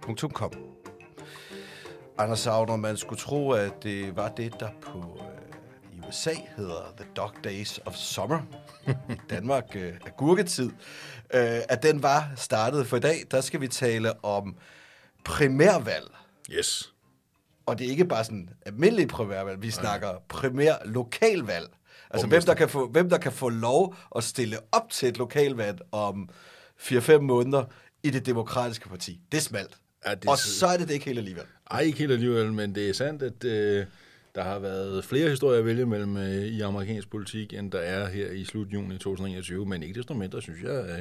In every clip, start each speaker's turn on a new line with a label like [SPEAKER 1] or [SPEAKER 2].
[SPEAKER 1] kongressen.com. Anders Savner, man skulle tro, at det var det, der på øh, i USA hedder The Dog Days of Summer. I Danmark øh, er gurketid. Øh, at den var startet for i dag. Der skal vi tale om primærvalg.
[SPEAKER 2] Yes.
[SPEAKER 1] Og det er ikke bare sådan almindelig primærvalg. Vi snakker primær lokalvalg. Altså hvem der, kan få, hvem der kan få lov at stille op til et lokalvalg om 4-5 måneder i det demokratiske parti. Det er smalt.
[SPEAKER 2] Ja, det
[SPEAKER 1] og
[SPEAKER 2] så-
[SPEAKER 1] er det det ikke helt alligevel.
[SPEAKER 2] Ej, ikke helt alligevel, men det er sandt, at øh, der har været flere historier at vælge mellem øh, i amerikansk politik, end der er her i slut juni 2021. Men ikke desto mindre, synes jeg, øh,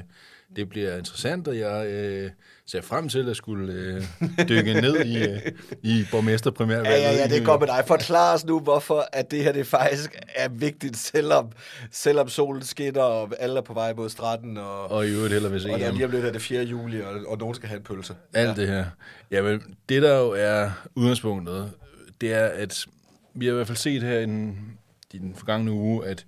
[SPEAKER 2] det bliver interessant, og jeg øh, ser frem til at skulle øh, dykke ned i, øh, i borgmesterprimærvalget.
[SPEAKER 1] Ja, ja, ja, det er godt med dig. Forklar os nu, hvorfor at det her det faktisk er vigtigt, selvom, selvom solen skinner, og alle er på vej mod stranden, og,
[SPEAKER 2] Og i øvrigt heller ved
[SPEAKER 1] og der
[SPEAKER 2] EM.
[SPEAKER 1] lige om lidt er det 4. juli, og, og nogen skal have en pølse.
[SPEAKER 2] Alt det her. Jamen, det der jo er udgangspunktet, det er, at vi har i hvert fald set her i den, i den forgangne uge, at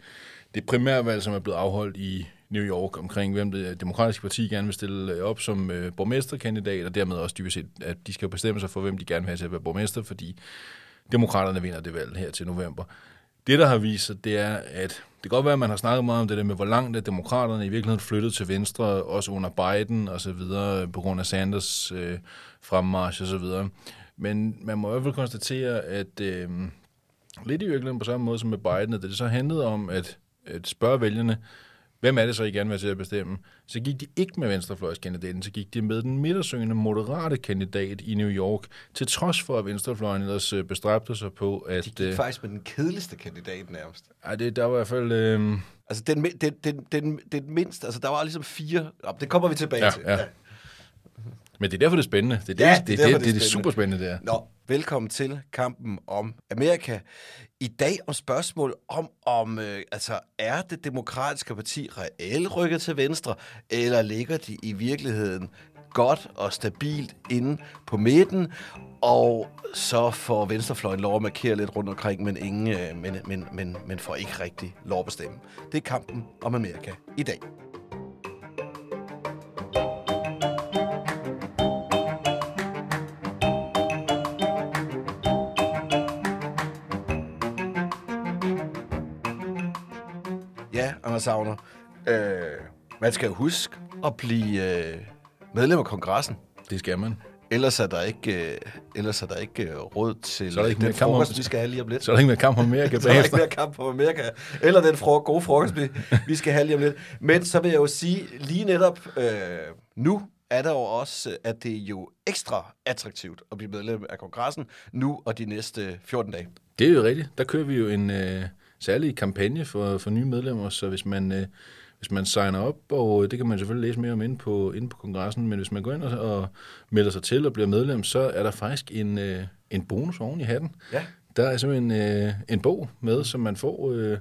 [SPEAKER 2] det primærvalg, som er blevet afholdt i New York omkring, hvem det demokratiske parti gerne vil stille øh, op som øh, borgmesterkandidat, og dermed også dybest set, at de skal bestemme sig for, hvem de gerne vil have til at være borgmester, fordi demokraterne vinder det valg her til november. Det, der har vist sig, det er, at det kan godt være, at man har snakket meget om det der med, hvor langt er demokraterne i virkeligheden flyttet til venstre, også under Biden og så videre, på grund af Sanders øh, fremmarsch og så videre. Men man må i hvert fald konstatere, at øh, lidt i virkeligheden på samme måde som med Biden, at det så handlede om at, at spørge vælgerne, hvem er det så, I gerne vil til at bestemme? Så gik de ikke med venstrefløjskandidaten, så gik de med den midtersøgende moderate kandidat i New York, til trods for, at venstrefløjen ellers øh, bestræbte sig på, at...
[SPEAKER 1] De gik
[SPEAKER 2] øh,
[SPEAKER 1] faktisk med den kedeligste kandidat nærmest.
[SPEAKER 2] ej, det, der var i hvert fald... Øh,
[SPEAKER 1] Altså den, den, den, den, den mindste, altså der var ligesom fire, det kommer vi tilbage
[SPEAKER 2] Ja,
[SPEAKER 1] til.
[SPEAKER 2] ja. Men det er derfor, det er spændende. Det er det,
[SPEAKER 1] Ja,
[SPEAKER 2] ja,
[SPEAKER 1] det er
[SPEAKER 2] det,
[SPEAKER 1] derfor,
[SPEAKER 2] det,
[SPEAKER 1] det
[SPEAKER 2] det, det, det er super spændende, det er.
[SPEAKER 1] Nå, velkommen til kampen om Amerika. I dag om spørgsmål om, om øh, altså, er det demokratiske parti reelt rykket til venstre, eller ligger de i virkeligheden godt og stabilt inde på midten, og så får venstrefløjen lov at markere lidt rundt omkring, men, ingen, øh, men, men, men, men får ikke rigtig lov at bestemme. Det er kampen om Amerika i dag. Savner. Øh, man skal jo huske at blive øh, medlem af kongressen.
[SPEAKER 2] Det skal man.
[SPEAKER 1] Ellers er der ikke, øh, ellers er der ikke øh, råd til
[SPEAKER 2] Så er der ikke
[SPEAKER 1] den
[SPEAKER 2] mere kamp om-
[SPEAKER 1] frokost, vi skal have lige om lidt.
[SPEAKER 2] Så er der ikke mere kamp om Amerika
[SPEAKER 1] Så er der ikke mere kamp på Amerika. Eller den fro- gode frokost, vi, vi skal have lige om lidt. Men så vil jeg jo sige, lige netop øh, nu er der jo også, at det er jo ekstra attraktivt at blive medlem af kongressen nu og de næste 14 dage.
[SPEAKER 2] Det er jo rigtigt. Der kører vi jo en øh, særlig kampagne for, for nye medlemmer, så hvis man, øh, hvis man signer op, og det kan man selvfølgelig læse mere om inde på, inde på kongressen, men hvis man går ind og, og melder sig til og bliver medlem, så er der faktisk en, øh, en bonus oven i hatten.
[SPEAKER 1] Ja.
[SPEAKER 2] Der er simpelthen øh, en bog med, som man får øh,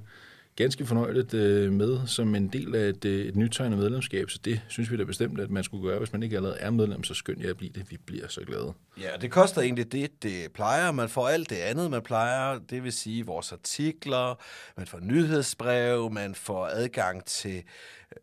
[SPEAKER 2] ganske fornøjeligt øh, med som en del af et, øh, et nytegnet medlemskab, så det synes vi da bestemt, at man skulle gøre. Hvis man ikke allerede er medlem, så skynd jer at blive det. Vi bliver så glade.
[SPEAKER 1] Ja, det koster egentlig det, det plejer. Man får alt det andet, man plejer. Det vil sige vores artikler, man får nyhedsbrev, man får adgang til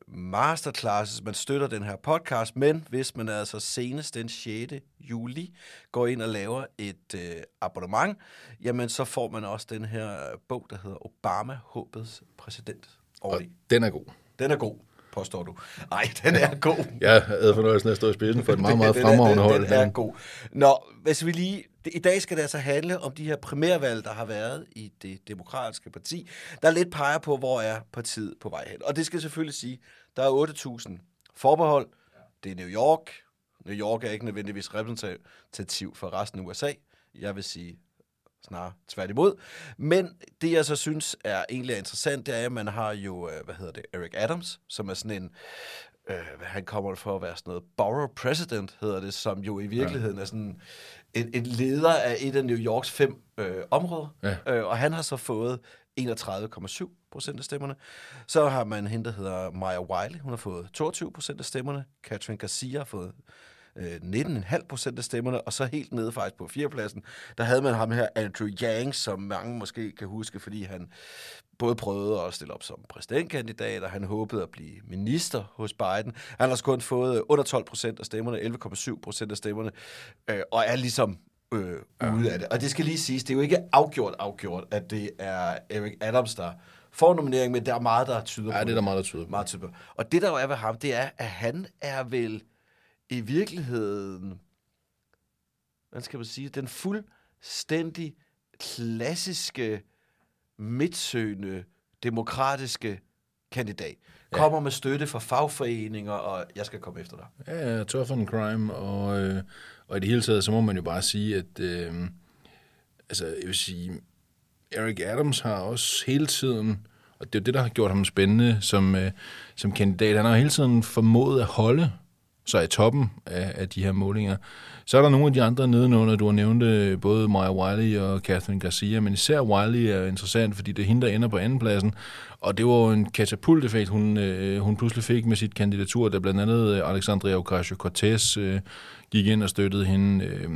[SPEAKER 1] masterclasses, man støtter den her podcast, men hvis man altså senest den 6. juli går ind og laver et øh, abonnement, jamen så får man også den her bog, der hedder Obama, håbets præsident.
[SPEAKER 2] Og den er god.
[SPEAKER 1] Den er god. Påstår du. Nej, den er god.
[SPEAKER 2] Jeg havde fornøjelsen af at stå i spidsen for et meget, meget
[SPEAKER 1] Den
[SPEAKER 2] fremragende
[SPEAKER 1] den,
[SPEAKER 2] hold.
[SPEAKER 1] Den er god. Nå, hvis vi lige... I dag skal det altså handle om de her primærvalg, der har været i det demokratiske parti, der lidt peger på, hvor er partiet på vej hen. Og det skal selvfølgelig sige, der er 8.000 forbehold. Det er New York. New York er ikke nødvendigvis repræsentativ for resten af USA. Jeg vil sige snarere tværtimod. Men det, jeg så synes er egentlig er interessant, det er, at man har jo, øh, hvad hedder det, Eric Adams, som er sådan en, øh, han kommer for at være sådan noget, borough president hedder det, som jo i virkeligheden er sådan en, en leder af et af New Yorks fem øh, områder.
[SPEAKER 2] Ja.
[SPEAKER 1] Øh, og han har så fået 31,7 procent af stemmerne. Så har man hende, der hedder Maya Wiley. Hun har fået 22 procent af stemmerne. Catherine Garcia har fået øh, 19,5 procent af stemmerne, og så helt nede faktisk på fjerdepladsen, der havde man ham her, Andrew Yang, som mange måske kan huske, fordi han både prøvede at stille op som præsidentkandidat, og han håbede at blive minister hos Biden. Han har kun fået under 12 procent af stemmerne, 11,7 procent af stemmerne, øh, og er ligesom øh, ude af det. Og det skal lige siges, det er jo ikke afgjort afgjort, at det er Eric Adams, der får nominering, men der er meget, der tyder
[SPEAKER 2] Ja,
[SPEAKER 1] på
[SPEAKER 2] det er der meget, der tyder på.
[SPEAKER 1] meget tyder på. Og det, der jo er ved ham, det er, at han er vel i virkeligheden, hvad skal man sige, den fuldstændig klassiske, midtsøgende, demokratiske kandidat. Kommer med støtte fra fagforeninger, og jeg skal komme efter dig.
[SPEAKER 2] Ja, ja, tough on crime, og, øh, og i det hele taget, så må man jo bare sige, at øh, altså, jeg vil sige, Eric Adams har også hele tiden, og det er jo det, der har gjort ham spændende som, øh, som kandidat, han har hele tiden formået at holde så i toppen af, af de her målinger. Så er der nogle af de andre nedenunder, du har nævnt, både Maya Wiley og Catherine Garcia, men især Wiley er interessant, fordi det er hende, der ender på andenpladsen, og det var jo en katapulteffekt, hun, øh, hun pludselig fik med sit kandidatur, da blandt andet Alexandria Ocasio-Cortez øh, gik ind og støttede hende, øh,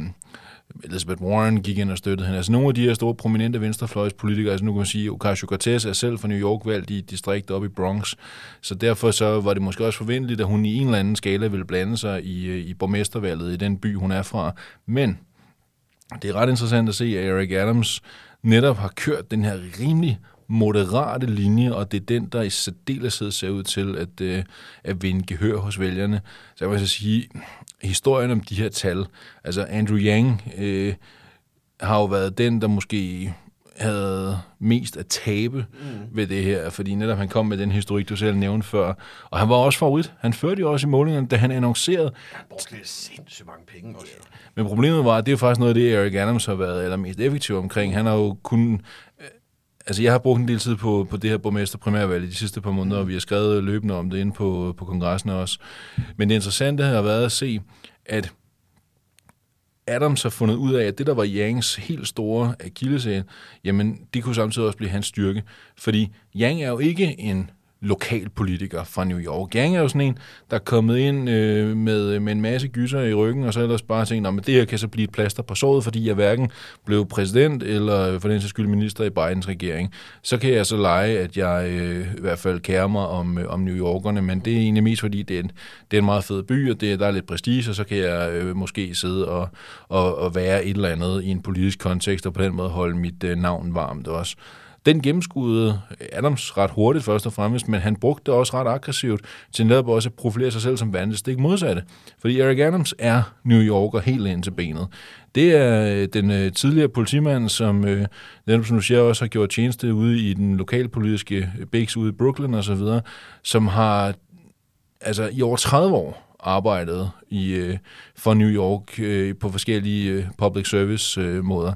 [SPEAKER 2] Elizabeth Warren gik ind og støttede hende. Altså nogle af de her store prominente venstrefløjspolitikere, altså nu kan man sige, Ocasio-Cortez er selv fra New York valgt i et distrikt oppe i Bronx, så derfor så var det måske også forventeligt, at hun i en eller anden skala ville blande sig i, øh, i borgmestervalget i den by, hun er fra. Men det er ret interessant at se, at Eric Adams netop har kørt den her rimelig moderate linje, og det er den, der i særdeleshed ser ud til at, øh, at vinde gehør hos vælgerne. Så jeg vil så sige, historien om de her tal, altså Andrew Yang øh, har jo været den, der måske havde mest at tabe mm. ved det her, fordi netop han kom med den historik, du selv nævnte før, og han var også favorit. Han førte jo også i målingerne, da han annoncerede,
[SPEAKER 1] Han brugte sindssygt mange penge også. jo.
[SPEAKER 2] men problemet var, at det er faktisk noget af det, Eric Adams har været allermest effektiv omkring. Han har jo kun... Altså, jeg har brugt en del tid på, på det her borgmester primærvalg i de sidste par måneder, og vi har skrevet løbende om det inde på, på kongressen også. Men det interessante har været at se, at Adams har fundet ud af, at det, der var Yangs helt store akilleshæl, jamen, det kunne samtidig også blive hans styrke. Fordi Yang er jo ikke en lokalpolitiker fra New York. Yang er jo sådan en, der er kommet ind øh, med, med en masse gyser i ryggen, og så ellers bare tænkt, at det her kan så blive et plaster på såret, fordi jeg hverken blev præsident eller for den sags skyld minister i Bidens regering. Så kan jeg så lege, at jeg øh, i hvert fald kærer mig om, øh, om New Yorkerne, men det er egentlig mest fordi, det er en, det er en meget fed by, og det, der er lidt prestige, og så kan jeg øh, måske sidde og, og, og være et eller andet i en politisk kontekst, og på den måde holde mit øh, navn varmt også. Den gennemskudede Adams ret hurtigt først og fremmest, men han brugte det også ret aggressivt til netop også at profilere sig selv som vandet stik modsatte. Fordi Eric Adams er New Yorker helt ind til benet. Det er øh, den øh, tidligere politimand, som øh, netop som du siger også har gjort tjeneste ude i den lokalpolitiske øh, bæks ude i Brooklyn og så videre, som har altså i over 30 år arbejdet i, øh, for New York øh, på forskellige øh, public service øh, måder.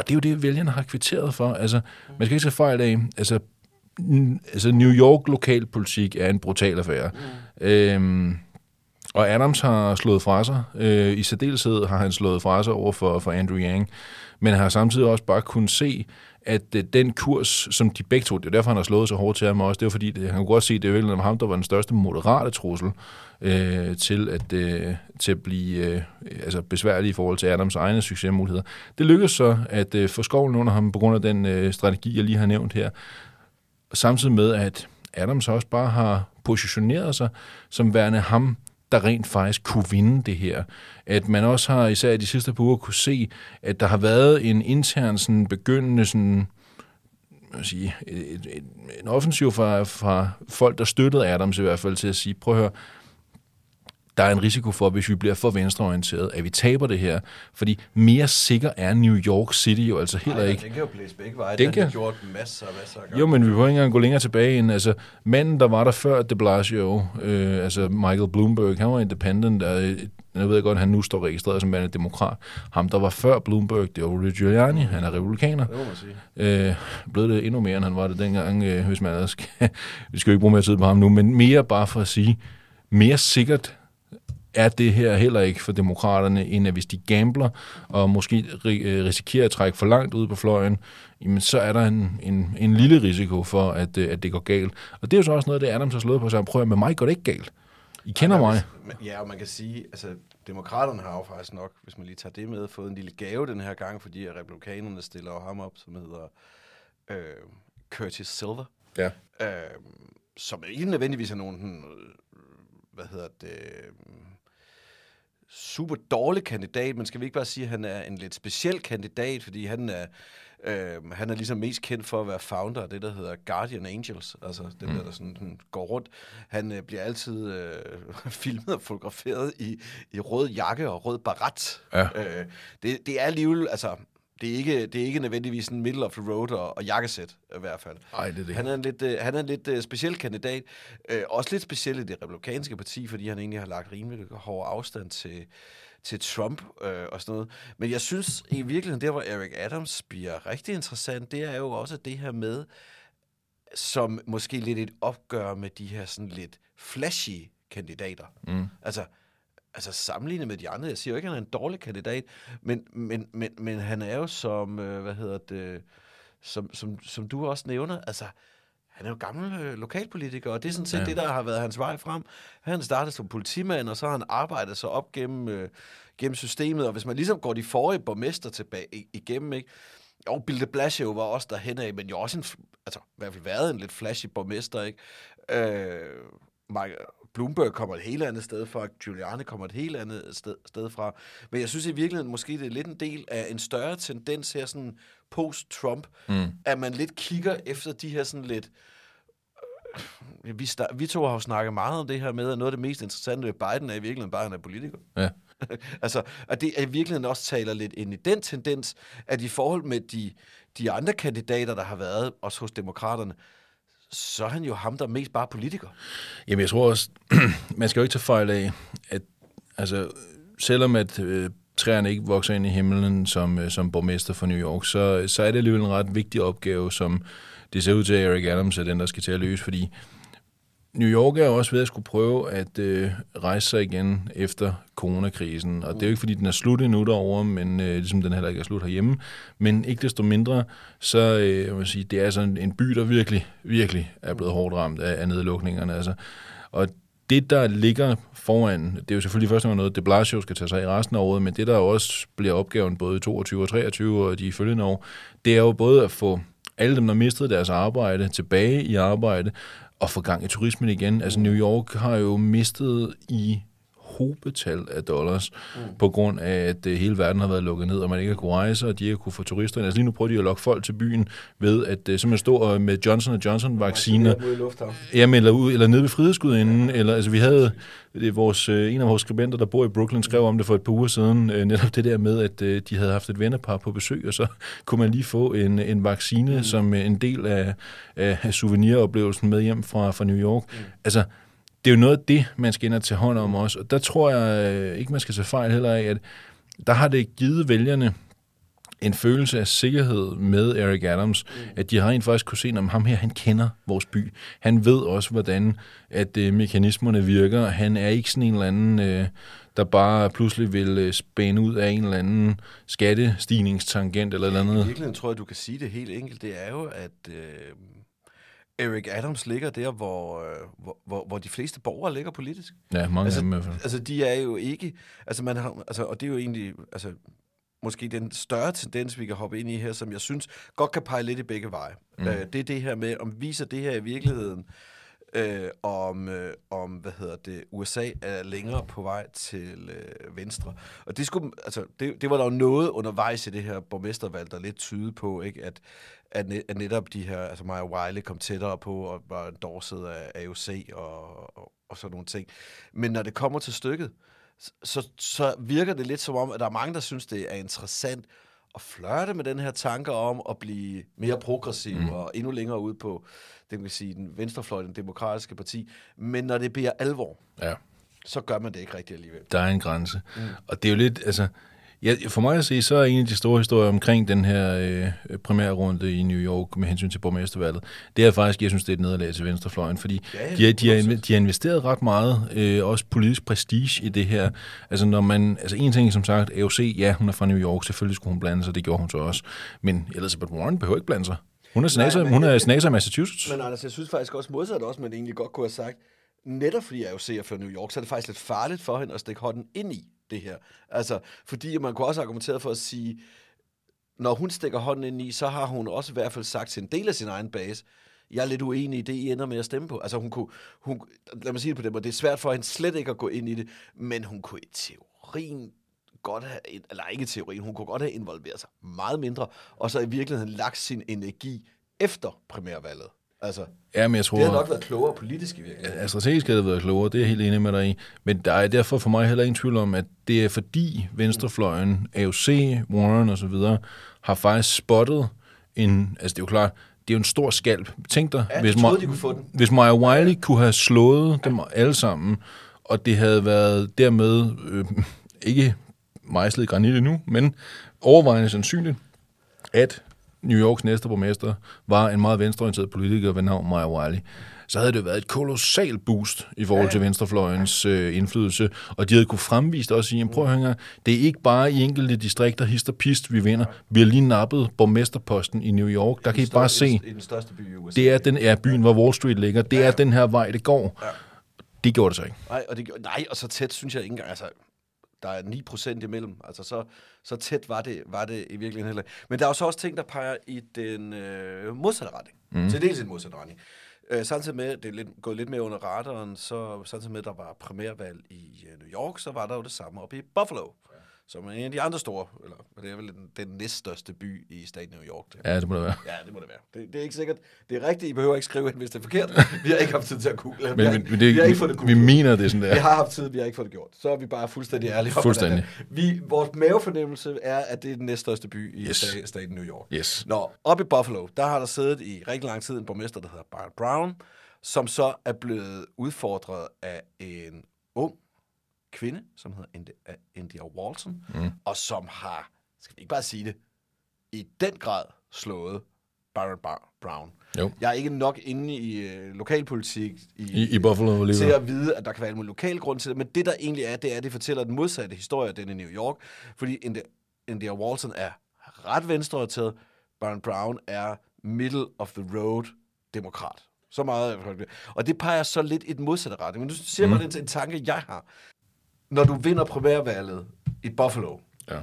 [SPEAKER 2] Og det er jo det, vælgerne har kvitteret for. Altså, man skal ikke tage fejl af, altså, altså New York lokalpolitik er en brutal affære. Mm. Øhm, og Adams har slået fra sig. Øh, I særdeleshed har han slået fra sig over for, for Andrew Yang. Men han har samtidig også bare kunnet se, at øh, den kurs, som de begge to, det er derfor, han har slået så hårdt til ham også, det er fordi, det, han kunne godt se, at det var ham, der var den største moderate trussel øh, til, at, øh, til at blive øh, altså besværlig i forhold til Adams egne succesmuligheder. Det lykkedes så at øh, få skovlen under ham på grund af den øh, strategi, jeg lige har nævnt her. Samtidig med, at Adams også bare har positioneret sig som værende ham, der rent faktisk kunne vinde det her. At man også har, især i de sidste par uger, kunne se, at der har været en intern sådan, begyndende sådan, hvad vil sige, et, et, en offensiv fra, fra folk, der støttede Adams i hvert fald, til at sige, prøv at høre, der er en risiko for, hvis vi bliver for venstreorienteret, at vi taber det her. Fordi mere sikker er New York City jo altså heller ikke.
[SPEAKER 1] Den kan jo blæse begge veje.
[SPEAKER 2] Den
[SPEAKER 1] Den,
[SPEAKER 2] kan-
[SPEAKER 1] har gjort masser og masser af gange.
[SPEAKER 2] Jo, men vi behøver ikke engang gå længere tilbage end, altså, manden, der var der før de Blasio, øh, altså Michael Bloomberg, han var independent, og øh, jeg ved godt, at han nu står registreret som en demokrat. Ham, der var før Bloomberg, det var Rudy Giuliani, han er republikaner.
[SPEAKER 1] Det må man sige.
[SPEAKER 2] Øh, blevet det endnu mere, end han var det dengang, øh, hvis man ellers skal, vi skal jo ikke bruge mere tid på ham nu, men mere bare for at sige, mere sikkert er det her heller ikke for demokraterne, end at hvis de gambler og måske øh, risikerer at trække for langt ud på fløjen, jamen så er der en, en, en lille risiko for, at, øh, at det går galt. Og det er jo så også noget, det Adams har slået på sig. Prøv at med mig går det ikke galt. I kender mig.
[SPEAKER 1] Men- Ja, og man kan sige, altså, demokraterne har jo faktisk nok, hvis man lige tager det med, fået en lille gave den her gang, fordi republikanerne stiller jo ham op, som hedder øh, Curtis Silver,
[SPEAKER 2] Ja.
[SPEAKER 1] øh, som ikke nødvendigvis er nogen, øh, hvad hedder det, super dårlig kandidat, men skal vi ikke bare sige, at han er en lidt speciel kandidat, fordi han er, øh, han er ligesom mest kendt for at være founder af det, der hedder Guardian Angels, altså dem, mm. der, der sådan, sådan går rundt. Han øh, bliver altid øh, filmet og fotograferet i, i rød jakke og rød barat.
[SPEAKER 2] Ja.
[SPEAKER 1] Øh, det, det er alligevel, altså, det er ikke, det er ikke nødvendigvis en middle of the road og, og jakkesæt, i hvert fald.
[SPEAKER 2] Ej, det er det
[SPEAKER 1] Han er en lidt, øh, han er en lidt øh, speciel kandidat. Øh, også lidt speciel i det republikanske parti, fordi han egentlig har lagt rimelig hård afstand til, til Trump øh, og sådan noget. Men jeg synes i virkeligheden, der hvor Eric Adams bliver rigtig interessant, det er jo også det her med, som måske lidt et opgør med de her sådan lidt flashy kandidater. Mm. Altså, altså sammenlignet med de andre, jeg siger jo ikke, at han er en dårlig kandidat, men, men, men, men han er jo som, øh, hvad hedder det, som, som, som du også nævner, altså, han er jo gammel øh, lokalpolitiker, og det er sådan set ja. det, der har været hans vej frem. Han startede som politimand, og så har han arbejdet sig op gennem, øh, gennem systemet, og hvis man ligesom går de forrige borgmester tilbage igennem, ikke? Og Bill de Blasio var også derhen af, men jo også en, altså i hvert fald været en lidt flashy borgmester, ikke? Øh, Mike, Bloomberg kommer et helt andet sted fra, Giuliani kommer et helt andet sted, sted fra. Men jeg synes i virkeligheden, måske det er lidt en del af en større tendens her, sådan post-Trump, mm. at man lidt kigger efter de her sådan lidt... øh, Vi, sta- vi to har jo snakket meget om det her med, at noget af det mest interessante ved Biden er i virkeligheden bare, at han er politiker.
[SPEAKER 2] Ja.
[SPEAKER 1] altså, at det er i virkeligheden også taler lidt ind i den tendens, at i forhold med de, de andre kandidater, der har været, også hos demokraterne, så er han jo ham, der er mest bare politiker.
[SPEAKER 2] Jamen, jeg tror også, man skal jo ikke tage fejl af, at altså, selvom at øh, træerne ikke vokser ind i himlen som, øh, som borgmester for New York, så, så er det alligevel en ret vigtig opgave, som det ser ud til, at Eric Adams er den, der skal til at løse, fordi New York er også ved at skulle prøve at øh, rejse sig igen efter coronakrisen, og det er jo ikke, fordi den er slut endnu derovre, men øh, ligesom den heller ikke er slut herhjemme, men ikke desto mindre, så øh, jeg sige, det er sådan en by, der virkelig, virkelig er blevet hårdt ramt af, af nedlukningerne, altså. Og det, der ligger foran, det er jo selvfølgelig først og noget, de Blasio skal tage sig i resten af året, men det, der også bliver opgaven både i 22 og 23 og de følgende år, det er jo både at få alle dem, der mistede deres arbejde, tilbage i arbejde, og få gang i turismen igen. Altså New York har jo mistet i hobetal af dollars, mm. på grund af, at øh, hele verden har været lukket ned, og man ikke har kunne rejse, og de ikke har kunne få turister. Altså lige nu prøver de at lokke folk til byen ved, at øh, simpelthen stå og med Johnson Johnson-vacciner, Jamen, eller, ud, eller nede ved Frihedsgudenden, eller altså vi havde det vores, øh, en af vores skribenter, der bor i Brooklyn, skrev om det for et par uger siden, øh, netop det der med, at øh, de havde haft et vennepar på besøg, og så kunne man lige få en, en vaccine mm. som øh, en del af, af, af souveniroplevelsen med hjem fra, fra New York. Mm. Altså, det er jo noget af det, man skal ind og tage hånd om også, og der tror jeg øh, ikke, man skal tage fejl heller af, at der har det givet vælgerne en følelse af sikkerhed med Eric Adams, mm. at de har rent faktisk kunne se, at ham her, han kender vores by. Han ved også, hvordan at øh, mekanismerne virker. Han er ikke sådan en eller anden, øh, der bare pludselig vil øh, spænde ud af en eller anden skattestigningstangent eller eller
[SPEAKER 1] I
[SPEAKER 2] andet.
[SPEAKER 1] virkeligheden tror jeg, du kan sige det helt enkelt. Det er jo, at øh, Eric Adams ligger der, hvor, øh, hvor, hvor, hvor de fleste borgere ligger politisk.
[SPEAKER 2] Ja, mange
[SPEAKER 1] Altså,
[SPEAKER 2] af dem i hvert fald.
[SPEAKER 1] altså, de er jo ikke... Altså, man har, altså, og det er jo egentlig... Altså, måske den større tendens, vi kan hoppe ind i her, som jeg synes godt kan pege lidt i begge veje. Mm. Øh, det er det her med, om viser det her i virkeligheden øh, om, øh, om, hvad hedder det, USA er længere på vej til øh, venstre. Og det, skulle, altså, det, det var der jo noget undervejs i det her borgmestervalg, der lidt tyde på, ikke? At, at, ne, at netop de her, altså Maja Wiley kom tættere på og var endorset af AOC og, og, og sådan nogle ting. Men når det kommer til stykket, så, så virker det lidt som om, at der er mange, der synes, det er interessant at flørte med den her tanke om at blive mere progressiv mm. og endnu længere ud på det kan sige, den venstrefløj, den demokratiske parti. Men når det bliver alvor,
[SPEAKER 2] Ja,
[SPEAKER 1] så gør man det ikke rigtigt alligevel.
[SPEAKER 2] der er en grænse. Mm. Og det er jo lidt, altså... Ja, for mig at se, så er en af de store historier omkring den her øh, primærrunde i New York med hensyn til borgmestervalget, det er faktisk, jeg synes, det er et nederlag til venstrefløjen, fordi
[SPEAKER 1] Ja,
[SPEAKER 2] de, har, de, har, de har investeret ret meget, øh, også politisk prestige i det her. Altså når man, altså en ting som sagt, AOC, ja, hun er fra New York, selvfølgelig skulle hun blande sig, det gjorde hun så også, men Elizabeth Warren behøver ikke blande sig. Hun er senator,
[SPEAKER 1] men-
[SPEAKER 2] hun er senator af Massachusetts.
[SPEAKER 1] Men Anders, jeg synes faktisk også modsat også, man egentlig godt kunne have sagt, netop fordi AOC er fra New York, så er det faktisk lidt farligt for hende at stikke hånden ind i det her. Altså, fordi man kunne også argumentere for at sige, når hun stikker hånden ind i, så har hun også i hvert fald sagt til en del af sin egen base, jeg er lidt uenig i det, I ender med at stemme på. Altså hun kunne, hun, lad mig sige det på den måde, det er svært for hende slet ikke at gå ind i det, men hun kunne i teorien godt have, eller ikke teorien, hun kunne godt have involveret sig meget mindre, og så i virkeligheden lagt sin energi efter primærvalget. Altså,
[SPEAKER 2] Ja, men jeg tror...
[SPEAKER 1] det havde nok været klogere politisk i virkeligheden.
[SPEAKER 2] Ja, strategisk havde det været klogere, det er jeg helt enig med dig i. Men der er derfor for mig heller ingen tvivl om, at det er fordi venstrefløjen, AOC, Warren osv., har faktisk spottet en... Altså det er jo klart, det er jo en stor skalp. Tænk dig,
[SPEAKER 1] Ja,
[SPEAKER 2] hvis,
[SPEAKER 1] de troede,
[SPEAKER 2] Ma-
[SPEAKER 1] de kunne få den.
[SPEAKER 2] hvis Maja Wiley kunne have slået dem alle sammen, og det havde været dermed øh, ikke mejslet i granit endnu, men overvejende sandsynligt, at New Yorks næste borgmester var en meget venstreorienteret politiker ved navn Maja Wiley, så havde det været et kolossalt boost i forhold til venstrefløjens øh, indflydelse, og de havde kunne fremvise også i, prøv at høre, det er ikke bare i enkelte distrikter, hist og pist, vi vinder. Vi har lige nappet borgmesterposten i New York. Der kan I bare se,
[SPEAKER 1] I den største by i USA.
[SPEAKER 2] det er den er byen, hvor Wall Street ligger. Det er den her vej, det går. Det gjorde det så ikke.
[SPEAKER 1] Nej, og, det, nej, og så tæt synes jeg ikke engang, altså, der er 9 procent imellem, altså så, så tæt var det, var det i virkeligheden heller. Men der er jo så også ting, der peger i den øh, modsatte retning. Mm. Til dels i den modsatte retning. Øh, samtidig med, det er lidt, gået lidt mere under radaren, så samtidig med, at der var primærvalg i øh, New York, så var der jo det samme oppe i Buffalo, ja. Som er en af de andre store, eller det er vel den, den næststørste by i staten New York. Det.
[SPEAKER 2] Ja, det må det være.
[SPEAKER 1] Ja, det må det være. Det, det er ikke sikkert. Det er rigtigt, I behøver ikke skrive ind, hvis det er forkert. Vi har ikke haft tid til at google. vi,
[SPEAKER 2] Men,
[SPEAKER 1] har,
[SPEAKER 2] men, men det,
[SPEAKER 1] vi har ikke fået det
[SPEAKER 2] vi,
[SPEAKER 1] googlet.
[SPEAKER 2] vi mener det sådan der.
[SPEAKER 1] Vi har haft tid, vi har ikke fået det gjort. Så er vi bare fuldstændig ærlige om,
[SPEAKER 2] Fuldstændig.
[SPEAKER 1] Vi, vores mavefornemmelse er, at det er den næststørste by i
[SPEAKER 2] Yes.
[SPEAKER 1] yes. staten New York.
[SPEAKER 2] Yes.
[SPEAKER 1] Nå, oppe i Buffalo, der har der siddet i rigtig lang tid en borgmester, der hedder Bart Brown, som så er blevet udfordret af en ung kvinde, som hedder India, Walton, mm. og som har, skal vi ikke bare sige det, i den grad slået Bar- Brown.
[SPEAKER 2] Jo.
[SPEAKER 1] Jeg er ikke nok inde i øh, lokalpolitik i,
[SPEAKER 2] I, I Buffalo
[SPEAKER 1] til
[SPEAKER 2] alligevel.
[SPEAKER 1] at vide, at der kan være en lokal grund til det. Men det, der egentlig er, det er, at det fortæller den modsatte historie af den i New York. Fordi India, India Walton er ret venstreorienteret. Baron Brown er middle of the road demokrat. Så meget. Og det peger så lidt i den modsatte retning. Men nu siger mm. mig, det er en tanke, jeg har. Når du vinder primærvalget i Buffalo,
[SPEAKER 2] Ja.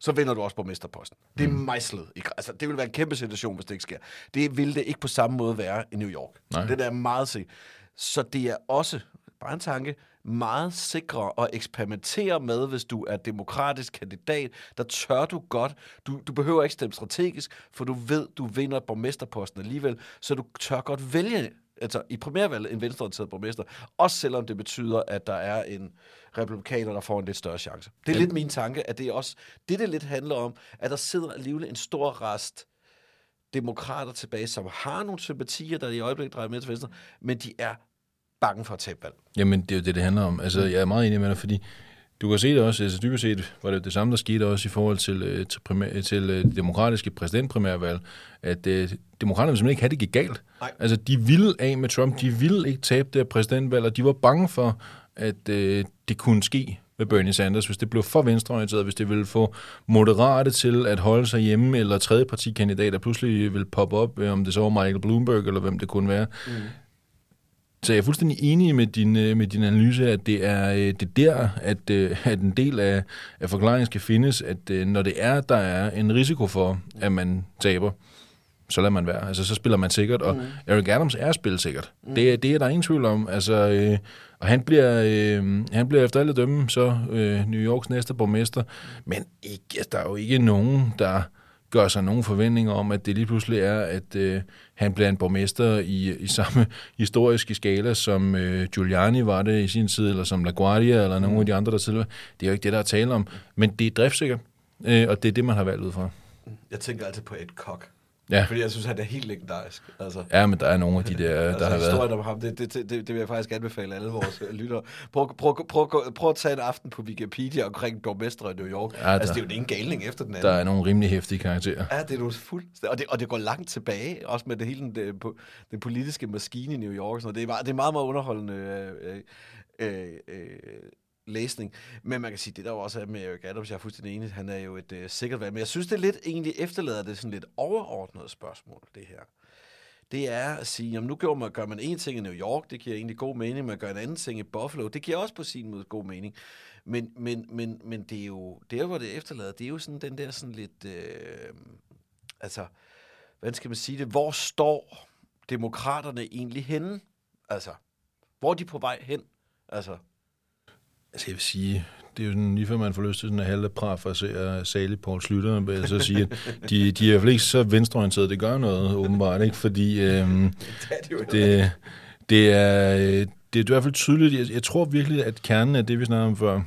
[SPEAKER 1] så vinder du også borgmesterposten. Det er mejslet. i græ- Altså, det vil være en kæmpe situation, hvis det ikke sker. Det vil det ikke på samme måde være i New York.
[SPEAKER 2] Nej.
[SPEAKER 1] Det er meget sikkert. Så det er også, bare en tanke, meget sikre at eksperimentere med, hvis du er demokratisk kandidat. Der tør du godt. Du, du behøver ikke stemme strategisk, for du ved, du vinder borgmesterposten alligevel, så du tør godt vælge altså i primærvalget en venstreorienteret borgmester, også selvom det betyder, at der er en republikaner, der får en lidt større chance. Det er lidt min tanke, at det er også, det det lidt handler om, at der sidder alligevel en stor rest demokrater tilbage, som har nogle sympatier, der i øjeblikket drejer med til venstre, men de er bange for at tabe valg.
[SPEAKER 2] Jamen, det er jo det, det handler om. Altså, jeg er meget enig med dig, fordi du kan se det også, altså dybest set var det det samme, der skete også i forhold til, øh, til, primær, til øh, det demokratiske præsidentprimærvalg, at øh, demokraterne simpelthen ikke havde det gik galt.
[SPEAKER 1] Nej.
[SPEAKER 2] Altså, de ville af med Trump, de ville ikke tabe det her præsidentvalg, og de var bange for, at øh, det kunne ske med Bernie Sanders, hvis det blev for venstreorienteret, hvis det ville få moderate til at holde sig hjemme, eller tredjepartikandidater pludselig vil poppe op, øh, om det så var Michael Bloomberg, eller hvem det kunne være. Mm. Så jeg er fuldstændig enig med din, øh, med din analyse, at det er, øh, det er der, at, øh, at en del af, af forklaringen skal findes, at når det er, der er en risiko for, at man taber, så lader man være. Altså, så spiller man sikkert, og mm. Eric Adams er spillet sikkert. Mm. Det, det er der ingen tvivl om. Altså, øh, og han bliver, øh, han bliver efter alle dømme så øh, New Yorks næste borgmester. Men ikke, der er jo ikke nogen, der gør sig nogen forventninger om, at det lige pludselig er, at øh, han bliver en borgmester i, i samme historiske skala, som øh, Giuliani var det i sin tid, eller som LaGuardia, eller nogle af de andre, der tidligere. Det er jo ikke det, der er tale om. Men det er driftsikkert, øh, og det er det, man har valgt ud fra.
[SPEAKER 1] Jeg tænker altid på Ed Koch.
[SPEAKER 2] Ja.
[SPEAKER 1] Fordi jeg synes, han er helt legendarisk. Altså,
[SPEAKER 2] Ja, men der er nogle af de der, der
[SPEAKER 1] altså
[SPEAKER 2] har været...
[SPEAKER 1] historien om ham, det, det, det, det, vil jeg faktisk anbefale alle vores øh, lyttere. Prøv, prøv, prøv, prøv, prøv at tage en aften på Wikipedia omkring borgmestre i New York.
[SPEAKER 2] Ja,
[SPEAKER 1] altså,
[SPEAKER 2] der-
[SPEAKER 1] det er jo den ene galning efter den anden.
[SPEAKER 2] Der er nogle rimelig hæftige karakterer.
[SPEAKER 1] Ja, det er jo fuldstændig. Og det, og det går langt tilbage, også med det hele den, den, politiske maskine i New York. og Sådan noget. Det, er meget, det er meget, meget underholdende øh, øh, øh, læsning. Men man kan sige, det der jo også er med Eric Adams, jeg er fuldstændig enig, han er jo et øh, sikkert valg. Men jeg synes, det er lidt egentlig efterlader det sådan lidt overordnet spørgsmål, det her. Det er at sige, jamen nu gør man, gør man en ting i New York, det giver egentlig god mening, man gør en anden ting i Buffalo, det giver også på sin måde god mening. Men, men, men, men det er jo, der hvor det efterlader, det er jo sådan den der sådan lidt, øh, altså, hvordan skal man sige det, hvor står demokraterne egentlig henne? Altså, hvor er de på vej hen? Altså,
[SPEAKER 2] Altså, jeg vil sige, det er jo sådan, lige før man får lyst til sådan at halve parafrasere Sally Paul Slytter, vil jeg så sige, at de, de er i hvert fald ikke så venstreorienterede, det gør noget, åbenbart, ikke? Fordi øhm,
[SPEAKER 1] det er det jo
[SPEAKER 2] det, det, er, det er i hvert fald tydeligt. Jeg, jeg tror virkelig, at kernen af det, vi snakker om før,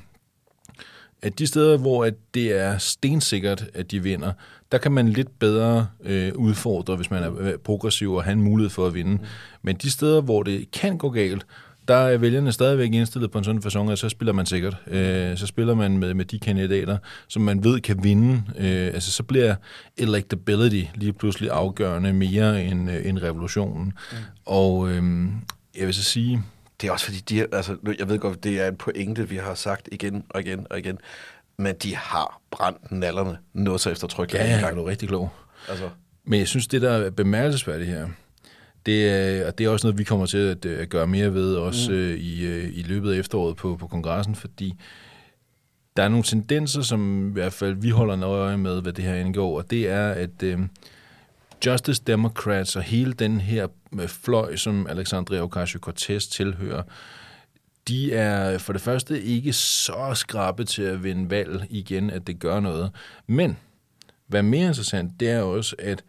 [SPEAKER 2] at de steder, hvor at det er stensikkert, at de vinder, der kan man lidt bedre øh, udfordre, hvis man er øh, progressiv og har en mulighed for at vinde. Mm. Men de steder, hvor det kan gå galt, der er vælgerne stadigvæk indstillet på en sådan fasong, at så spiller man sikkert. Øh, så spiller man med, med de kandidater, som man ved kan vinde. Øh, altså så bliver electability lige pludselig afgørende mere end, øh, end revolutionen. Mm. Og øh, jeg vil så sige,
[SPEAKER 1] Det er også fordi, de, altså, jeg ved godt, det er en pointe, vi har sagt igen og igen og igen, men de har brændt nallerne noget så eftertryk.
[SPEAKER 2] ja, ja, er du rigtig klog.
[SPEAKER 1] Altså,
[SPEAKER 2] Men jeg synes, det der er bemærkelsesværdigt her, det er, og det er også noget, vi kommer til at, øh, at gøre mere ved, også mm. i, øh, i løbet af efteråret på, på kongressen, fordi der er nogle tendenser, som i hvert fald vi holder nøje øje med, hvad det her indgår, og det er, at øh, Justice Democrats og hele den her øh, fløj, som Alexandria Ocasio-Cortez tilhører, de er for det første ikke så skrappe til at vinde valg igen, at det gør noget. Men hvad er mere interessant, det er også, at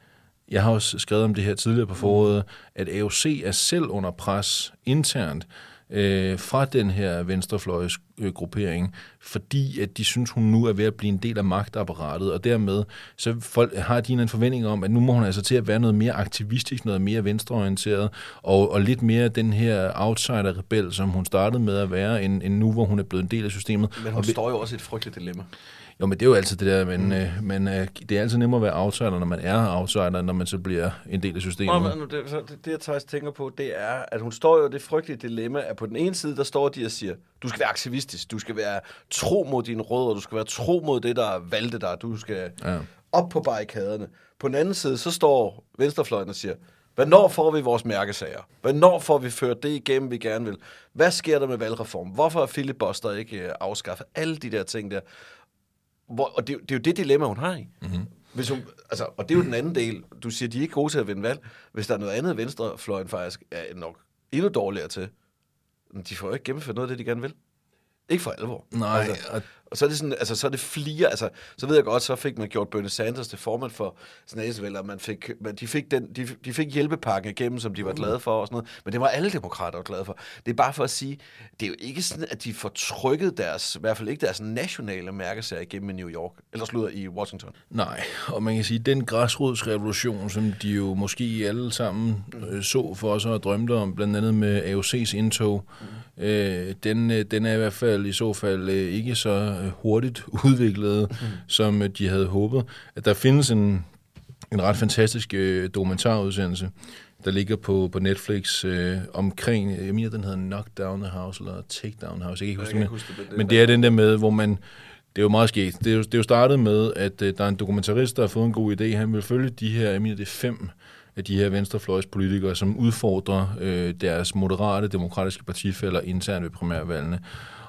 [SPEAKER 2] jeg har også skrevet om det her tidligere på foråret, at AOC er selv under pres internt øh, fra den her venstrefløjes øh, gruppering, fordi at de synes, hun nu er ved at blive en del af magtapparatet, og dermed så folk, har de en forventning om, at nu må hun altså til at være noget mere aktivistisk, noget mere venstreorienteret, og, og lidt mere den her outsider-rebel, som hun startede med at være, end, end nu, hvor hun er blevet en del af systemet.
[SPEAKER 1] men
[SPEAKER 2] Og
[SPEAKER 1] hun
[SPEAKER 2] vi-
[SPEAKER 1] står jo også i et frygteligt dilemma.
[SPEAKER 2] Jo, men det er jo altid det der, men, mm. øh, men øh, det er altid nemmere at være outsider, når man er outsider, når man så bliver en del af systemet.
[SPEAKER 1] Nå, men det, så det, det, jeg faktisk tænker på, det er, at hun står jo i det frygtelige dilemma, at på den ene side, der står de og siger, du skal være aktivistisk, du skal være tro mod dine rødder, du skal være tro mod det, der valgte dig, du skal
[SPEAKER 2] Ja.
[SPEAKER 1] op på barrikaderne. På den anden side, så står venstrefløjen og siger, hvornår får vi vores mærkesager? Hvornår får vi ført det igennem, vi gerne vil? Hvad sker der med valgreform? Hvorfor er filibuster ikke øh, afskaffet? Alle de der ting der. Hvor, og det, det er jo det dilemma, hun har i. Mm-hmm. Hvis hun, altså, og det er jo den anden del. Du siger, de er ikke gode til at vinde valg. Hvis der er noget andet, venstrefløjen faktisk er nok endnu dårligere til, de får jo ikke gennemført noget af det, de gerne vil. Ikke for alvor.
[SPEAKER 2] Nej,
[SPEAKER 1] Altså,
[SPEAKER 2] og-
[SPEAKER 1] og så er det sådan, altså så er det flere, altså så ved jeg godt, så fik man gjort Bernie Sanders til formand for Snasevælder, og man fik, man, de, fik den, de, de fik hjælpepakken igennem, som de var glade for og sådan noget, men det var alle demokrater glade for. Det er bare for at sige, det er jo ikke sådan, at de får trykket deres, i hvert fald ikke deres nationale mærkesager igennem i New York, eller slutter i Washington.
[SPEAKER 2] Nej, og man kan sige, den græsrodsrevolution, som de jo måske alle sammen øh, så for sig og drømte om, blandt andet med AOC's indtog, mm. Øh, den, øh, den er i hvert fald i så fald øh, ikke så øh, hurtigt udviklet, mm. som øh, de havde håbet. At der findes en, en ret fantastisk øh, dokumentarudsendelse, der ligger på, på Netflix øh, omkring, jeg mener, den hedder Knock Down the House, eller Take Down House, jeg kan ikke huske
[SPEAKER 1] kan
[SPEAKER 2] det,
[SPEAKER 1] ikke
[SPEAKER 2] men,
[SPEAKER 1] huske det, men det-
[SPEAKER 2] men det er den der med, hvor man, det er jo meget skægt. Det er jo, det er jo startet med, at øh, der er en dokumentarist, der har fået en god idé. Han vil følge de her, jeg mener, det er fem af de her venstrefløjspolitikere, som udfordrer øh, deres moderate demokratiske partifælder internt ved primærvalgene.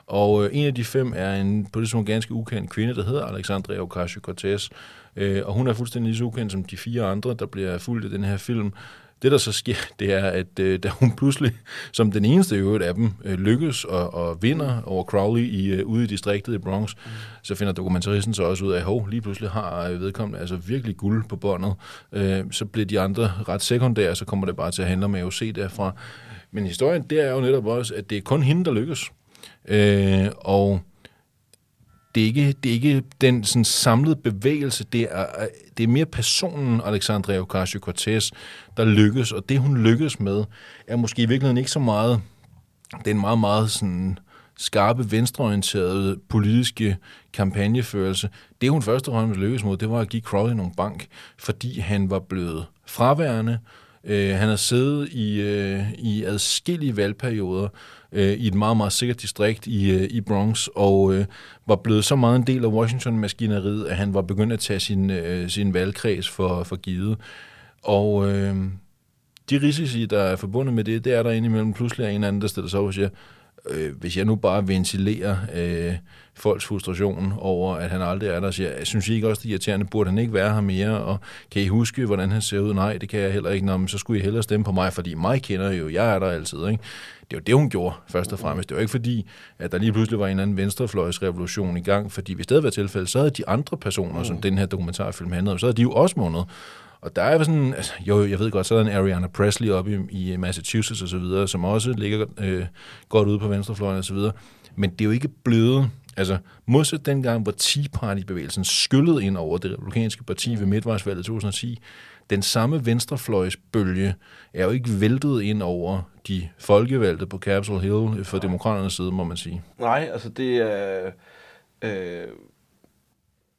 [SPEAKER 2] Og øh, en af de fem er en på det tidspunkt ganske ukendt kvinde, der hedder Alexandria Ocasio-Cortez. Øh, og hun er fuldstændig lige så ukendt som de fire andre, der bliver fulgt i den her film. Det, der så sker, det er, at øh, da hun pludselig, som den eneste i øvrigt af dem, øh, lykkes og, og vinder over Crowley i, øh, ude i distriktet i Bronx, mm. så finder dokumentaristen så også ud af, at hov, lige pludselig har øh, vedkommende altså virkelig guld på båndet. Øh, så bliver de andre ret sekundære, så kommer det bare til at handle om AOC derfra. Men historien, det er jo netop også, at det er kun hende, der lykkes. Øh, og det er ikke, det er ikke den sådan, samlede bevægelse, det er, øh, det er mere personen Alexandria Ocasio-Cortez, der lykkes, og det hun lykkes med, er måske i virkeligheden ikke så meget den meget, meget sådan skarpe, venstreorienterede politiske kampagneførelse. Det hun først og fremmest lykkedes mod, det var at give Crowley nogle bank, fordi han var blevet fraværende, Øh, han har siddet i, øh, i adskillige valgperioder øh, i et meget, meget sikkert distrikt i, øh, i Bronx, og øh, var blevet så meget en del af Washington-maskineriet, at han var begyndt at tage sin, øh, sin valgkreds for, for givet. Og øh, de risici, der er forbundet med det, det er der indimellem pludselig er en anden, der stiller sig op og siger, øh, hvis jeg nu bare ventilerer øh, folks frustration over, at han aldrig er der, siger, jeg synes I ikke også, det er irriterende, burde han ikke være her mere, og kan I huske, hvordan han ser ud? Nej, det kan jeg heller ikke, Nå, men så skulle I hellere stemme på mig, fordi mig kender jo, jeg er der altid, ikke? Det var det, hun gjorde, først og fremmest. Det var ikke fordi, at der lige pludselig var en anden venstrefløjsrevolution i gang, fordi hvis det været tilfældet, så havde de andre personer, mm. som den her dokumentarfilm handlede om, så havde de jo også måned. Og der er sådan, altså, jo, jeg ved godt, så er der en Ariana Presley oppe i, i Massachusetts og så videre, som også ligger øh, godt ude på venstrefløjen og så videre. Men det er jo ikke blevet, altså modsat dengang, hvor Tea Party-bevægelsen skyllede ind over det republikanske parti ved midtvejsvalget 2010, den samme venstrefløjsbølge er jo ikke væltet ind over de folkevalgte på Capitol Hill for demokraternes side, må man sige.
[SPEAKER 1] Nej, altså det er... Øh,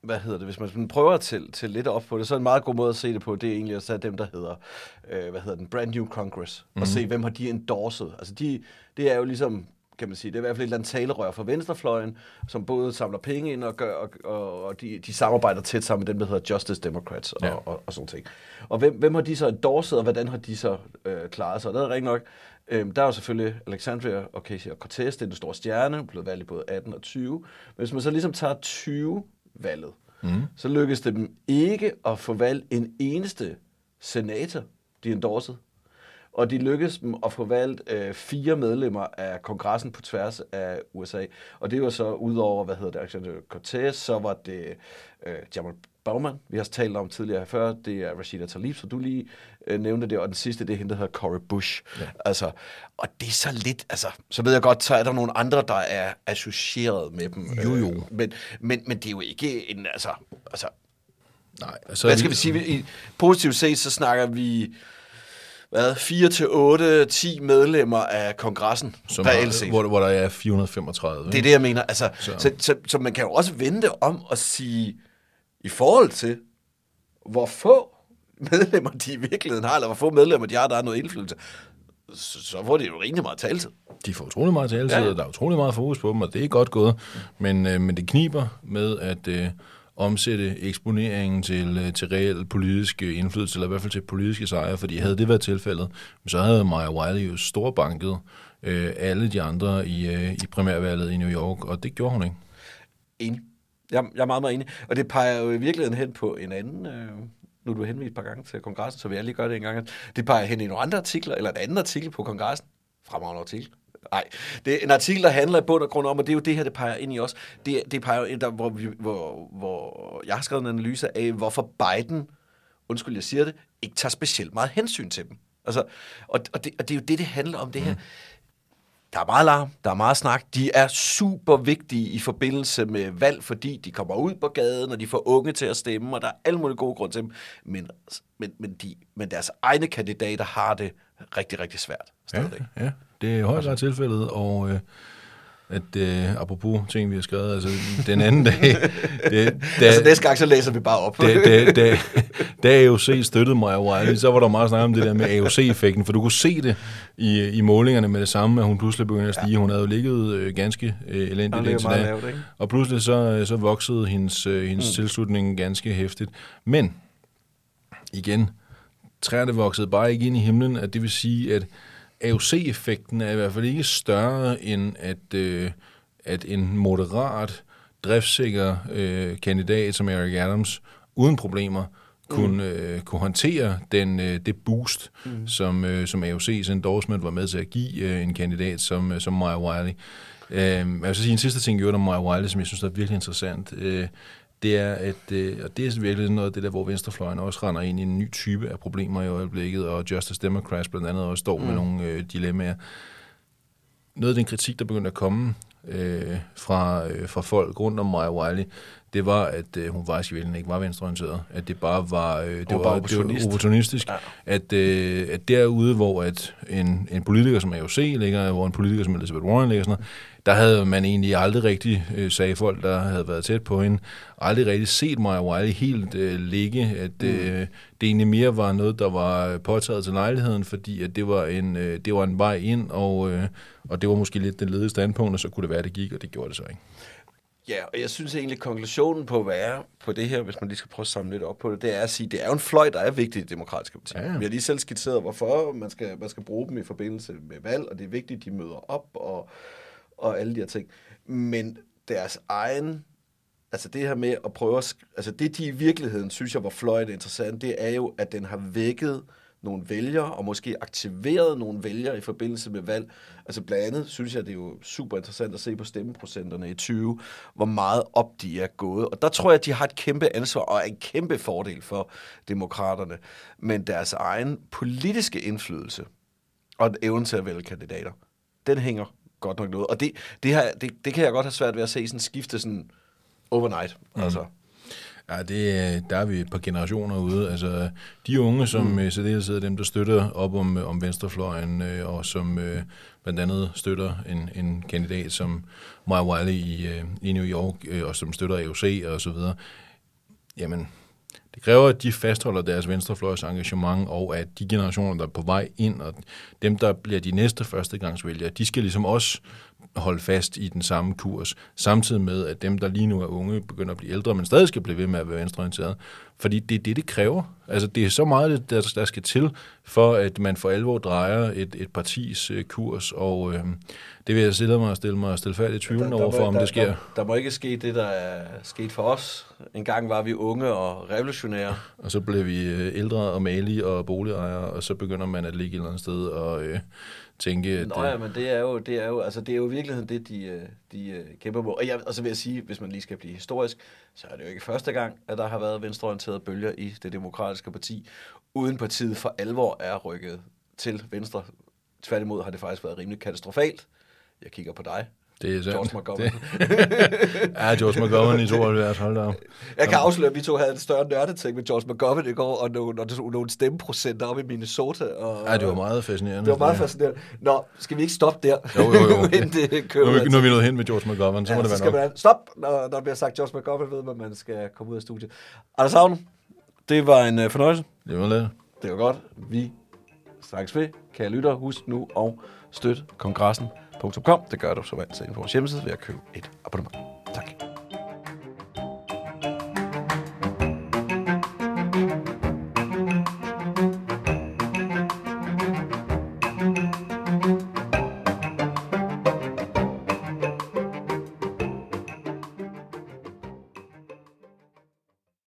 [SPEAKER 1] hvad hedder det, hvis man prøver til, til lidt op på det, så er en meget god måde at se det på, det er egentlig at tage dem, der hedder, øh, hvad hedder den, Brand New Congress, mm-hmm. og mhm. se, hvem har de endorset. Altså de, det er jo ligesom, kan man sige, det er i hvert fald et eller andet talerør for venstrefløjen, som både samler penge ind og, gør, og, og, og de, de samarbejder tæt sammen med dem, der hedder Justice Democrats og, ja. og, og, og sådan ting. Og hvem, hvem har de så endorset, og hvordan har de så øh, klaret sig? Det er rigtig nok, Øhm, der er jo selvfølgelig Alexandria Ocasio-Cortez, det er den store stjerne, blevet valgt i både 18 og 20. Men hvis man så ligesom tager 20 valget, mm. så lykkedes det dem ikke at få valgt en eneste senator, de endorsede. Og de lykkedes dem at få valgt øh, fire medlemmer af kongressen på tværs af USA. Og det var så udover, hvad hedder det, Alexander Cortez, så var det øh, Jamal Bauman, vi har talt om tidligere før, det er Rashida Tlaib, så du lige øh, nævnte det, og den sidste, det er hende, der hedder Cory Bush. Ja. Altså, og det er så lidt, altså, så ved jeg godt, så er der nogle andre, der er associeret med dem.
[SPEAKER 2] Jo, jo.
[SPEAKER 1] Øh, men, men, men det er jo ikke en, altså, altså
[SPEAKER 2] Nej, altså,
[SPEAKER 1] hvad skal vi sige, i positivt set, så snakker vi hvad, 4 til 8, 10 medlemmer af kongressen,
[SPEAKER 2] som reelt set. Hvor, hvor der er 435.
[SPEAKER 1] Det er det, jeg mener. Altså, så. Så, så, så man kan jo også vente om at sige, i forhold til, hvor få medlemmer de i virkeligheden har, eller hvor få medlemmer de har, der har noget indflydelse, så, så får de jo rimelig meget taletid.
[SPEAKER 2] De får utrolig meget taletid, ja. og der er utrolig meget fokus på dem, og det er godt gået. Men, øh, men det kniber med at øh, omsætte eksponeringen til, øh, til reel politisk øh, indflydelse, eller i hvert fald til politiske sejre, fordi havde det været tilfældet, så havde Maja Wiley jo storbanket øh, alle de andre i, øh, i primærvalget i New York, og det gjorde hun ikke.
[SPEAKER 1] Enig. Jeg, jeg er meget, meget enig. Og det peger jo i virkeligheden hen på en anden... Øh, nu er du henvist et par gange til kongressen, så vil jeg lige gøre det en gang. Det peger hen i nogle andre artikler, eller en anden artikel på kongressen. Fremragende artikel. Nej, det er en artikel, der handler i bund og grund om, og det er jo det her, det peger ind i os. Det, det peger ind der, hvor, vi, hvor, hvor jeg har skrevet en analyse af, hvorfor Biden, undskyld, jeg siger det, ikke tager specielt meget hensyn til dem. Altså, og, og, det, og det er jo det, det handler om, det her. Mm. Der er meget larm, der er meget snak. De er super vigtige i forbindelse med valg, fordi de kommer ud på gaden, og de får unge til at stemme, og der er alle mulige gode grunde til dem. Men, men, men, de, men deres egne kandidater har det rigtig, rigtig svært.
[SPEAKER 2] Stadigvæk. Ja, ja, det er i høj grad tilfældet, og... Øh at øh, apropos ting, vi har skrevet, altså den anden dag...
[SPEAKER 1] Det, da, altså næste gang, så læser vi bare op.
[SPEAKER 2] da, da, da, da AOC støttede mig Wiley, så var der meget snak om det der med AOC-effekten, for du kunne se det i, i målingerne med det samme, at hun pludselig begyndte at stige. Ja. Hun havde jo ligget øh, ganske øh, elendigt indtil da. Lavt, ikke? Og pludselig så, øh, så voksede hendes, øh, hendes mm. tilslutning ganske hæftigt. Men, igen, træerne voksede bare ikke ind i himlen, at det vil sige, at AOC-effekten er i hvert fald ikke større end, at, øh, at en moderat, driftsikker øh, kandidat som Eric Adams, uden problemer, kunne, øh, kunne håndtere den, øh, det boost, mm. som, øh, som AOC's endorsement var med til at give øh, en kandidat som, øh, som Maya Wiley. Øh, jeg vil så sige en sidste ting, jeg om Maya Wiley, som jeg synes er virkelig interessant. Øh, det er, at, øh, og det er virkelig noget af det der, hvor venstrefløjen også render ind i en ny type af problemer i øjeblikket, og Justice Democrats blandt andet også står mm. med nogle øh, dilemmaer. Noget af den kritik, der begyndte at komme øh, fra, øh, fra folk rundt om Maya Wiley, det var, at øh, hun faktisk virkelig ikke var venstreorienteret. At det bare var, øh, det var, det var opportunistisk. Ja. At, øh, at derude, hvor at en, en politiker som AOC ligger, hvor en politiker som Elizabeth Warren ligger, sådan noget, der havde man egentlig aldrig rigtig, øh, sagde folk, der havde været tæt på hende, aldrig rigtig set Maya Wiley helt øh, ligge. At mm. øh, det egentlig mere var noget, der var påtaget til lejligheden, fordi at det var en, øh, det var en vej ind, og, øh, og det var måske lidt den ledige standpunkt, og så kunne det være, det gik, og det gjorde det så ikke.
[SPEAKER 1] Ja, og jeg synes egentlig, konklusionen på, hvad er på det her, hvis man lige skal prøve at samle lidt op på det, det er at sige, det er jo en fløj, der er vigtig i det demokratiske parti. Ja, ja. Vi har lige selv skitseret, hvorfor man skal, man skal bruge dem i forbindelse med valg, og det er vigtigt, at de møder op, og, og alle de her ting. Men deres egen, altså det her med at prøve at, altså det de i virkeligheden synes jeg var fløjt interessant, det er jo, at den har vækket øh, nogle vælgere, og måske aktiveret nogle vælgere i forbindelse med valg. Altså blandt andet synes jeg, det er jo super interessant at se på stemmeprocenterne i 20, hvor meget op de er gået. Og der tror jeg, at de har et kæmpe ansvar og en kæmpe fordel for demokraterne. Men deres egen politiske indflydelse og evne til at vælge kandidater, den hænger godt nok noget. Og det, det, her, det, det kan jeg godt have svært ved at se sådan skifte sådan overnight. Mm. Altså.
[SPEAKER 2] Ja, det, der er vi et par generationer ude. Altså, de unge, som mm. så det er dem, der støtter op om, om venstrefløjen, øh, og som øh, blandt andet støtter en, en kandidat som Maya Wiley i, øh, i New York, øh, og som støtter AOC og så videre, jamen, det kræver, at de fastholder deres venstrefløjs engagement, og at de generationer, der er på vej ind, og dem, der bliver de næste førstegangsvælgere, de skal ligesom også holde fast i den samme kurs, samtidig med, at dem, der lige nu er unge, begynder at blive ældre, men stadig skal blive ved med at være venstreorienteret. Fordi det er det, det kræver. Altså, det er så meget, der, der skal til, for at man for alvor drejer et, et partis uh, kurs, og øh, det vil jeg stille mig og stille mig stilfærdigt tvivlende over for, om
[SPEAKER 1] der,
[SPEAKER 2] det sker.
[SPEAKER 1] Der, der må ikke ske det, der er sket for os. En gang var vi unge og revolutionære.
[SPEAKER 2] Og så blev vi øh, ældre og malige og boligejere, og så begynder man at ligge et eller andet sted og... Øh, tænke... At,
[SPEAKER 1] Nå ja, men det er jo, det er jo, altså, det er jo i virkeligheden det, de, øh, de øh, kæmper på. Og, jeg, og så vil jeg sige, hvis man lige skal blive historisk, så er det jo ikke første gang, at der har været venstreorienterede bølger i det demokratiske parti, uden partiet for alvor er rykket til venstre. Tværtimod har det faktisk været rimelig katastrofalt. Jeg kigger på dig,
[SPEAKER 2] det er
[SPEAKER 1] George McGovern.
[SPEAKER 2] ja, George McGovern i 72, hold da
[SPEAKER 1] Jeg kan afsløre, at vi to havde en større nørdeting med George McGovern i går, og nogle, og nogle stemmeprocenter op i Minnesota. Og,
[SPEAKER 2] ja, det var meget fascinerende.
[SPEAKER 1] Det var meget fascinerende. Nå, skal vi ikke stoppe der?
[SPEAKER 2] Jo, jo, jo.
[SPEAKER 1] det
[SPEAKER 2] nu, er vi, nu er vi nået hen med George McGovern, så ja, må det være
[SPEAKER 1] skal nok. Man, stop, når der bliver sagt George McGovern, ved man, at man skal komme ud af studiet. Anders Havnen, det var en uh, fornøjelse.
[SPEAKER 2] Det var det.
[SPEAKER 1] Det var godt. Vi straks ved. Kan jeg lytte, husk nu og støtte kongressen. Det gør du som altid på vores hjemmeside ved at købe et abonnement. Tak.